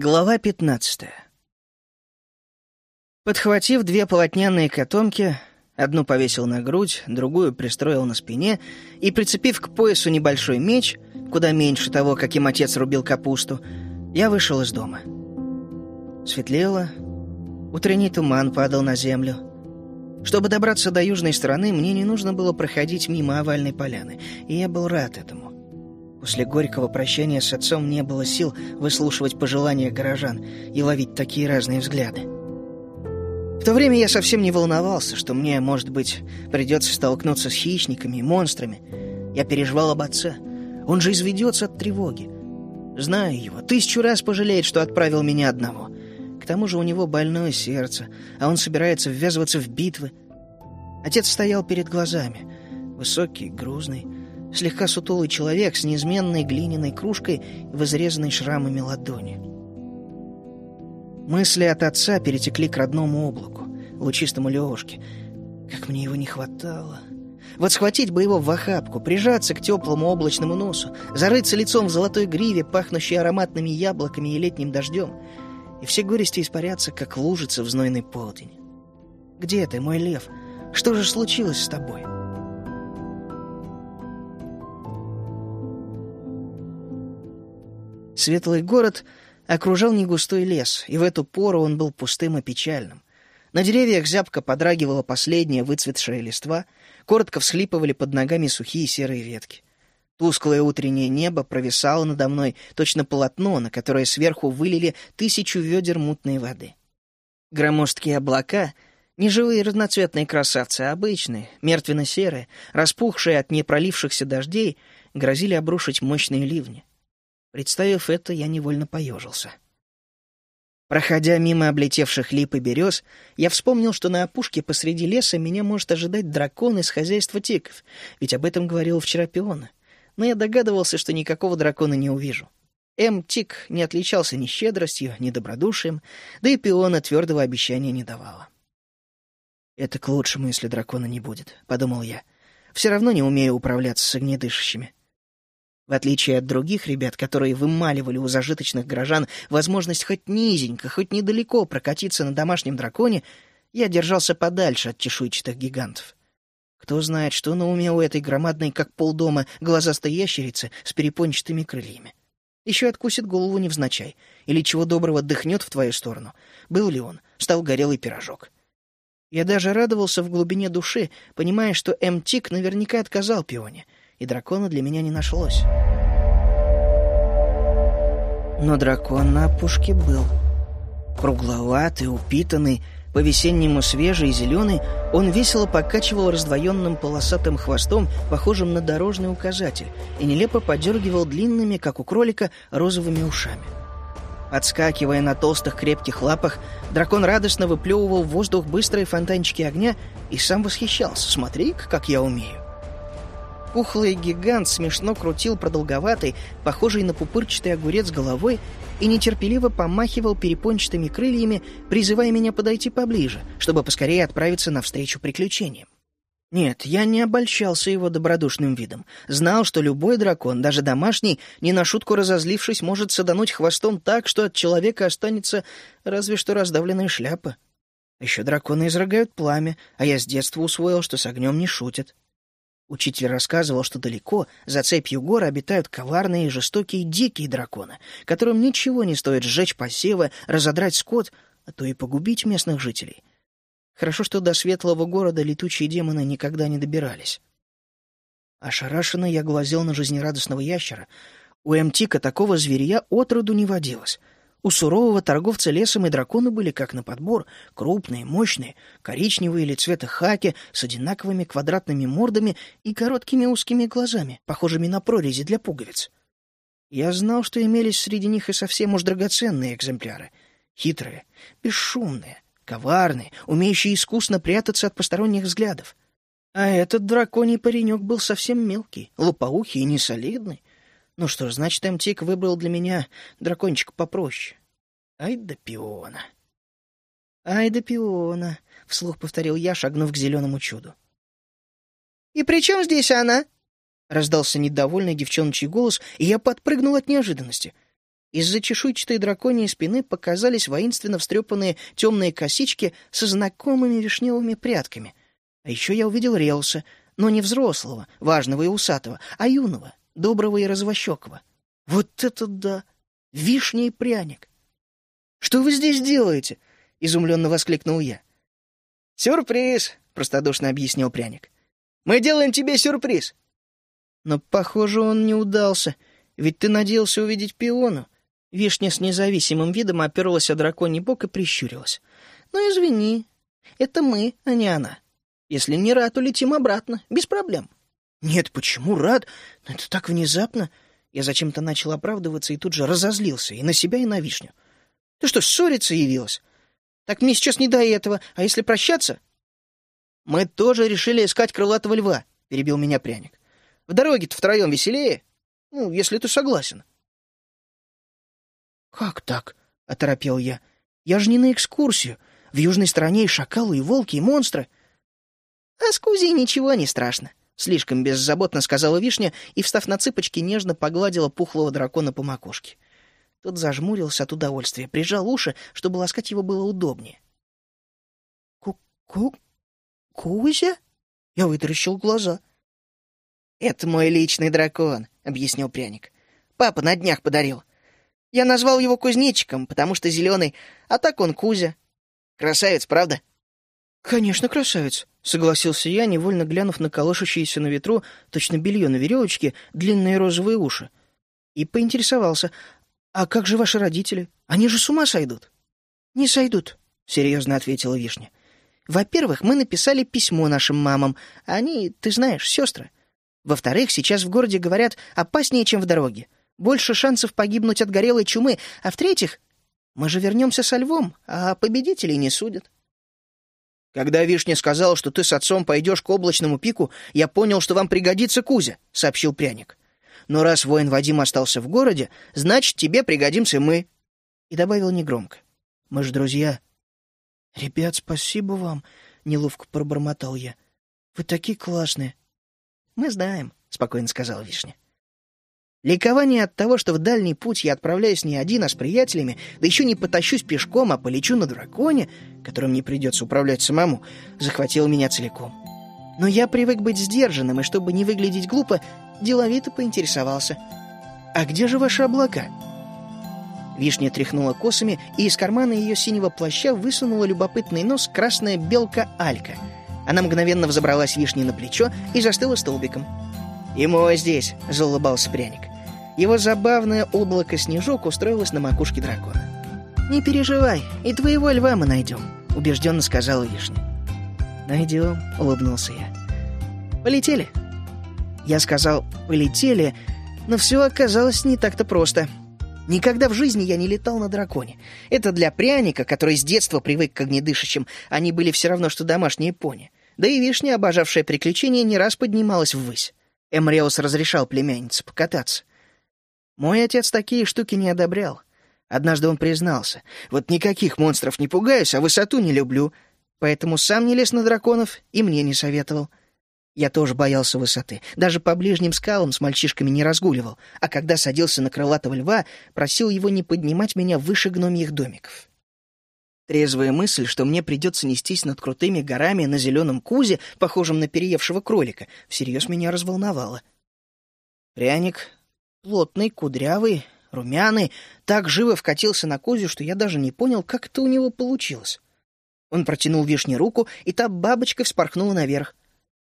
Глава пятнадцатая. Подхватив две полотняные котомки, одну повесил на грудь, другую пристроил на спине и, прицепив к поясу небольшой меч, куда меньше того, каким отец рубил капусту, я вышел из дома. Светлело, утренний туман падал на землю. Чтобы добраться до южной стороны, мне не нужно было проходить мимо овальной поляны, и я был рад этому. После горького прощания с отцом не было сил выслушивать пожелания горожан и ловить такие разные взгляды. В то время я совсем не волновался, что мне, может быть, придется столкнуться с хищниками и монстрами. Я переживал об отце. Он же изведется от тревоги. Знаю его, тысячу раз пожалеет, что отправил меня одного. К тому же у него больное сердце, а он собирается ввязываться в битвы. Отец стоял перед глазами. Высокий, грузный, слегка сутулый человек с неизменной глиняной кружкой и возрезанной шрамами ладони. Мысли от отца перетекли к родному облаку, лучистому Левушке. Как мне его не хватало. Вот схватить бы его в охапку, прижаться к теплому облачному носу, зарыться лицом в золотой гриве, пахнущей ароматными яблоками и летним дождем, и все горести испарятся, как лужица в знойный полдень. «Где ты, мой лев? Что же случилось с тобой?» Светлый город окружал негустой лес, и в эту пору он был пустым и печальным. На деревьях зябко подрагивала последняя выцветшая листва, коротко всхлипывали под ногами сухие серые ветки. Тусклое утреннее небо провисало надо мной, точно полотно, на которое сверху вылили тысячу ведер мутной воды. Громоздкие облака — не живые разноцветные красавцы, обычные, мертвенно-серые, распухшие от непролившихся дождей, грозили обрушить мощные ливни. Представив это, я невольно поежился. Проходя мимо облетевших лип и берез, я вспомнил, что на опушке посреди леса меня может ожидать дракон из хозяйства тиков, ведь об этом говорил вчера пиона. Но я догадывался, что никакого дракона не увижу. М. Тик не отличался ни щедростью, ни добродушием, да и пиона твердого обещания не давала. «Это к лучшему, если дракона не будет», — подумал я. «Все равно не умею управляться с огнедышащими. В отличие от других ребят, которые вымаливали у зажиточных горожан возможность хоть низенько, хоть недалеко прокатиться на домашнем драконе, я держался подальше от чешуйчатых гигантов. Кто знает, что на уме у этой громадной, как полдома, глазастой ящерицы с перепончатыми крыльями. Еще откусит голову невзначай, или чего доброго дыхнет в твою сторону. Был ли он, стал горелый пирожок. Я даже радовался в глубине души, понимая, что М-Тик наверняка отказал пионе — и дракона для меня не нашлось. Но дракон на опушке был. Кругловатый, упитанный, по-весеннему свежий и зеленый, он весело покачивал раздвоенным полосатым хвостом, похожим на дорожный указатель, и нелепо подергивал длинными, как у кролика, розовыми ушами. Отскакивая на толстых крепких лапах, дракон радостно выплевывал в воздух быстрые фонтанчики огня и сам восхищался. «Смотри, как я умею!» Пухлый гигант смешно крутил продолговатый, похожий на пупырчатый огурец головой и нетерпеливо помахивал перепончатыми крыльями, призывая меня подойти поближе, чтобы поскорее отправиться навстречу приключениям. Нет, я не обольщался его добродушным видом. Знал, что любой дракон, даже домашний, не на шутку разозлившись, может садануть хвостом так, что от человека останется разве что раздавленная шляпа. Еще драконы изрыгают пламя, а я с детства усвоил, что с огнем не шутят. Учитель рассказывал, что далеко, за цепью гор, обитают коварные и жестокие дикие драконы, которым ничего не стоит сжечь посевы, разодрать скот, а то и погубить местных жителей. Хорошо, что до светлого города летучие демоны никогда не добирались. Ошарашенно я глазел на жизнерадостного ящера. У Эмтика такого зверя отроду не водилось — у сурового торговца лесом и драконы были как на подбор, крупные, мощные, коричневые или цвета хаки, с одинаковыми квадратными мордами и короткими узкими глазами, похожими на прорези для пуговиц. Я знал, что имелись среди них и совсем уж драгоценные экземпляры. Хитрые, бесшумные, коварные, умеющие искусно прятаться от посторонних взглядов. А этот драконий паренек был совсем мелкий, лопоухий и несолидный. Ну что ж, значит, МТИК выбрал для меня дракончика попроще. Ай да пиона. Ай да пиона, — вслух повторил я, шагнув к зеленому чуду. «И при чем здесь она?» — раздался недовольный девчоночий голос, и я подпрыгнул от неожиданности. Из-за чешуйчатой драконьей спины показались воинственно встрепанные темные косички со знакомыми вишневыми прядками. А еще я увидел Реуса, но не взрослого, важного и усатого, а юного, доброго и развощекого. Вот это да! Вишня и пряник! «Что вы здесь делаете?» — изумленно воскликнул я. «Сюрприз!» — простодушно объяснил пряник. «Мы делаем тебе сюрприз!» Но, похоже, он не удался, ведь ты надеялся увидеть пиону. Вишня с независимым видом оперлась о драконий бок и прищурилась. «Ну, извини, это мы, а не она. Если не рад, улетим обратно, без проблем». «Нет, почему рад? Ну, это так внезапно». Я зачем-то начал оправдываться и тут же разозлился и на себя, и на вишню. «Ты что, ссориться явилась? Так мне сейчас не до этого, а если прощаться?» «Мы тоже решили искать крылатого льва», — перебил меня пряник. «В дороге-то втроем веселее, ну, если ты согласен». «Как так?» — оторопел я. «Я же не на экскурсию. В южной стране и шакалы, и волки, и монстры». «А с Кузей ничего не страшно», — слишком беззаботно сказала Вишня и, встав на цыпочки, нежно погладила пухлого дракона по макушке. Тот зажмурился от удовольствия, прижал уши, чтобы ласкать его было удобнее. «Ку-ку... Кузя?» Я вытаращил глаза. «Это мой личный дракон», — объяснил пряник. «Папа на днях подарил. Я назвал его кузнечиком, потому что зеленый, а так он Кузя. Красавец, правда? Конечно, красавец, согласился я, невольно глянув на колышущиеся на ветру, точно белье на веревочке, длинные розовые уши. И поинтересовался, а как же ваши родители? Они же с ума сойдут. Не сойдут, серьезно ответила Вишня. Во-первых, мы написали письмо нашим мамам. Они, ты знаешь, сестры. Во-вторых, сейчас в городе говорят опаснее, чем в дороге больше шансов погибнуть от горелой чумы, а в-третьих, мы же вернемся со львом, а победителей не судят. «Когда Вишня сказал, что ты с отцом пойдешь к облачному пику, я понял, что вам пригодится Кузя», — сообщил пряник. «Но раз воин Вадим остался в городе, значит, тебе пригодимся мы». И добавил негромко. «Мы же друзья». «Ребят, спасибо вам», — неловко пробормотал я. «Вы такие классные». «Мы знаем», — спокойно сказал Вишня. Ликование от того, что в дальний путь я отправляюсь не один, а с приятелями, да еще не потащусь пешком, а полечу на драконе, которым не придется управлять самому, захватило меня целиком. Но я привык быть сдержанным, и чтобы не выглядеть глупо, деловито поинтересовался. «А где же ваши облака?» Вишня тряхнула косами, и из кармана ее синего плаща высунула любопытный нос красная белка Алька. Она мгновенно взобралась Вишне на плечо и застыла столбиком. «И мой здесь», — заулыбался пряник. Его забавное облако-снежок устроилось на макушке дракона. «Не переживай, и твоего льва мы найдем», — убежденно сказала Вишня. «Найдем», — улыбнулся я. «Полетели». Я сказал «полетели», но все оказалось не так-то просто. Никогда в жизни я не летал на драконе. Это для пряника, который с детства привык к огнедышащим, они были все равно, что домашние пони. Да и вишня, обожавшая приключения, не раз поднималась ввысь. Эмреус разрешал племяннице покататься. Мой отец такие штуки не одобрял. Однажды он признался, вот никаких монстров не пугаюсь, а высоту не люблю, поэтому сам не лез на драконов и мне не советовал. Я тоже боялся высоты, даже по ближним скалам с мальчишками не разгуливал, а когда садился на крылатого льва, просил его не поднимать меня выше гномьих домиков. Трезвая мысль, что мне придется нестись над крутыми горами на зеленом кузе, похожем на переевшего кролика, всерьез меня разволновала. Пряник Плотный, кудрявый, румяный, так живо вкатился на Кузю, что я даже не понял, как это у него получилось. Он протянул вишне руку, и та бабочкой вспорхнула наверх.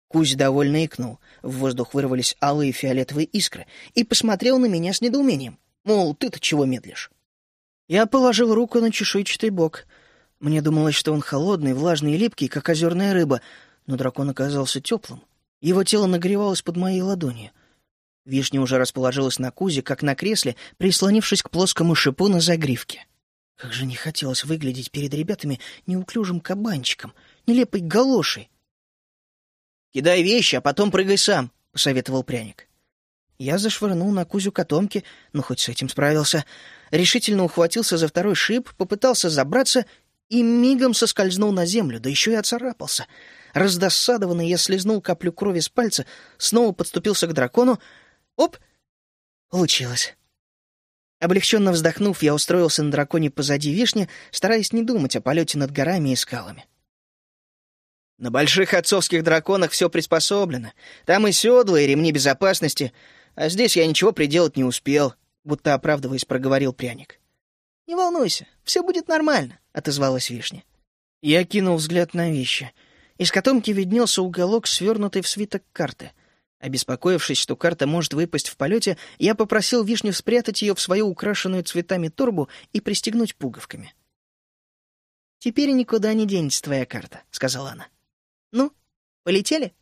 Кузя довольно икнул. В воздух вырвались алые фиолетовые искры и посмотрел на меня с недоумением. Мол, ты-то чего медлишь? Я положил руку на чешуйчатый бок. Мне думалось, что он холодный, влажный и липкий, как озерная рыба, но дракон оказался теплым. Его тело нагревалось под моей ладонью. Вишня уже расположилась на кузе, как на кресле, прислонившись к плоскому шипу на загривке. Как же не хотелось выглядеть перед ребятами неуклюжим кабанчиком, нелепой галошей. «Кидай вещи, а потом прыгай сам», — посоветовал пряник. Я зашвырнул на Кузю котомки, но хоть с этим справился. Решительно ухватился за второй шип, попытался забраться и мигом соскользнул на землю, да еще и оцарапался. Раздосадованный я слезнул каплю крови с пальца, снова подступился к дракону, Оп! Получилось. Облегченно вздохнув, я устроился на драконе позади вишни, стараясь не думать о полете над горами и скалами. На больших отцовских драконах все приспособлено. Там и седла, и ремни безопасности. А здесь я ничего приделать не успел, будто оправдываясь, проговорил пряник. «Не волнуйся, все будет нормально», — отозвалась вишня. Я кинул взгляд на вещи. Из котомки виднелся уголок, свернутый в свиток карты. Обеспокоившись, что карта может выпасть в полете, я попросил вишню спрятать ее в свою украшенную цветами торбу и пристегнуть пуговками. «Теперь никуда не денется твоя карта», — сказала она. «Ну, полетели?»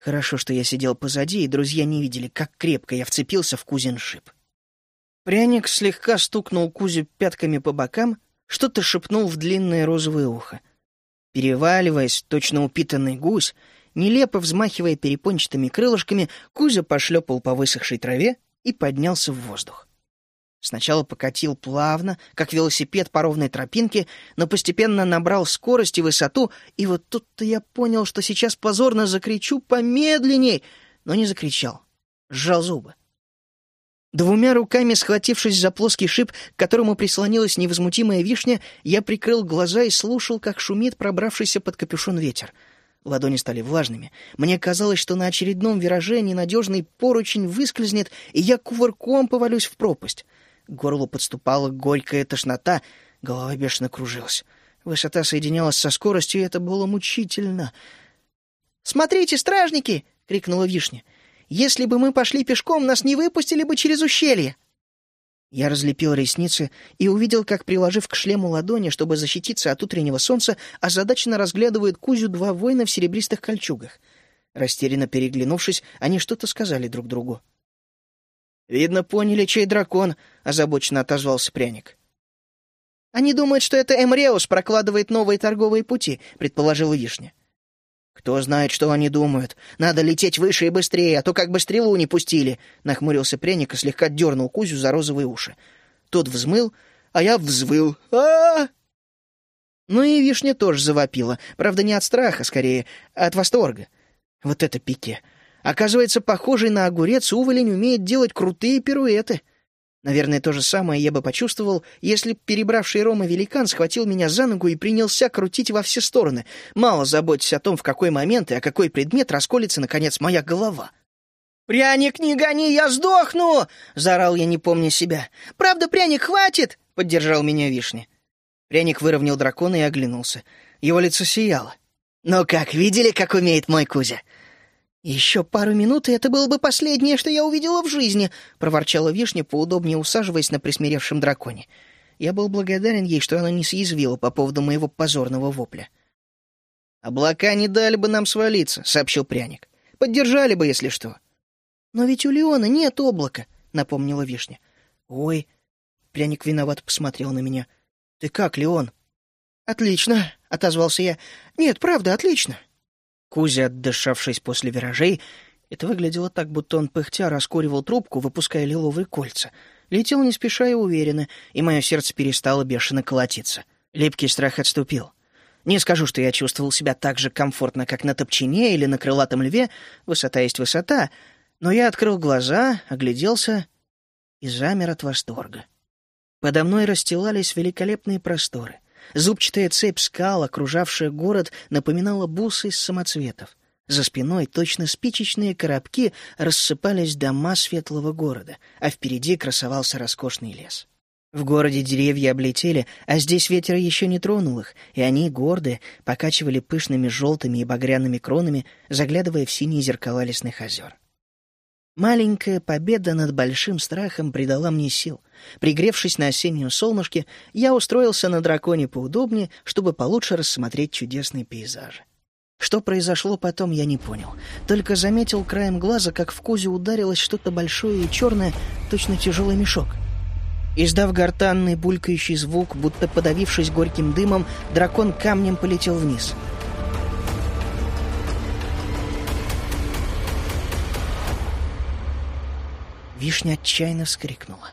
Хорошо, что я сидел позади, и друзья не видели, как крепко я вцепился в Кузин шип. Пряник слегка стукнул Кузю пятками по бокам, что-то шепнул в длинное розовое ухо. Переваливаясь, точно упитанный гусь, нелепо взмахивая перепончатыми крылышками, Кузя пошлепал по высохшей траве и поднялся в воздух. Сначала покатил плавно, как велосипед по ровной тропинке, но постепенно набрал скорость и высоту, и вот тут-то я понял, что сейчас позорно закричу помедленней, но не закричал. Сжал зубы. Двумя руками, схватившись за плоский шип, к которому прислонилась невозмутимая вишня, я прикрыл глаза и слушал, как шумит пробравшийся под капюшон ветер. Ладони стали влажными. Мне казалось, что на очередном вираже ненадежный поручень выскользнет, и я кувырком повалюсь в пропасть. К горлу подступала горькая тошнота, голова бешено кружилась. Высота соединялась со скоростью, и это было мучительно. «Смотрите, стражники!» — крикнула Вишня. «Если бы мы пошли пешком, нас не выпустили бы через ущелье!» Я разлепил ресницы и увидел, как, приложив к шлему ладони, чтобы защититься от утреннего солнца, озадаченно разглядывают Кузю два воина в серебристых кольчугах. Растерянно переглянувшись, они что-то сказали друг другу. «Видно, поняли, чей дракон», — озабоченно отозвался пряник. «Они думают, что это Эмреус прокладывает новые торговые пути», — предположила Вишня. «Кто знает, что они думают. Надо лететь выше и быстрее, а то как бы стрелу не пустили», — нахмурился пряник и слегка дернул Кузю за розовые уши. Тот взмыл, а я взвыл. а, -а, -а Ну и Вишня тоже завопила. Правда, не от страха, скорее, а от восторга. Вот это пике. Оказывается, похожий на огурец уволень умеет делать крутые пируэты. Наверное, то же самое я бы почувствовал, если б перебравший Рома великан схватил меня за ногу и принялся крутить во все стороны, мало заботясь о том, в какой момент и о какой предмет расколется, наконец, моя голова. «Пряник, не гони, я сдохну!» — заорал я, не помня себя. «Правда, пряник, хватит!» — поддержал меня Вишня. Пряник выровнял дракона и оглянулся. Его лицо сияло. «Ну как, видели, как умеет мой Кузя? «Еще пару минут, и это было бы последнее, что я увидела в жизни», — проворчала Вишня, поудобнее усаживаясь на присмиревшем драконе. Я был благодарен ей, что она не съязвила по поводу моего позорного вопля. «Облака не дали бы нам свалиться», — сообщил пряник. «Поддержали бы, если что». «Но ведь у Леона нет облака», — напомнила Вишня. «Ой», — пряник виноват посмотрел на меня. «Ты как, Леон?» «Отлично», — отозвался я. «Нет, правда, отлично». Кузя, отдышавшись после виражей, это выглядело так, будто он пыхтя раскуривал трубку, выпуская лиловые кольца. Летел не спеша и уверенно, и мое сердце перестало бешено колотиться. Липкий страх отступил. Не скажу, что я чувствовал себя так же комфортно, как на топчине или на крылатом льве, высота есть высота, но я открыл глаза, огляделся и замер от восторга. Подо мной расстилались великолепные просторы. Зубчатая цепь скал, окружавшая город, напоминала бусы из самоцветов. За спиной точно спичечные коробки рассыпались дома светлого города, а впереди красовался роскошный лес. В городе деревья облетели, а здесь ветер еще не тронул их, и они, гордые, покачивали пышными желтыми и багряными кронами, заглядывая в синие зеркала лесных озер. Маленькая победа над большим страхом придала мне сил. Пригревшись на осеннем солнышке, я устроился на драконе поудобнее, чтобы получше рассмотреть чудесный пейзаж. Что произошло потом, я не понял. Только заметил краем глаза, как в кузе ударилось что-то большое и черное, точно тяжелый мешок. Издав гортанный булькающий звук, будто подавившись горьким дымом, дракон камнем полетел вниз — Вишня отчаянно вскрикнула.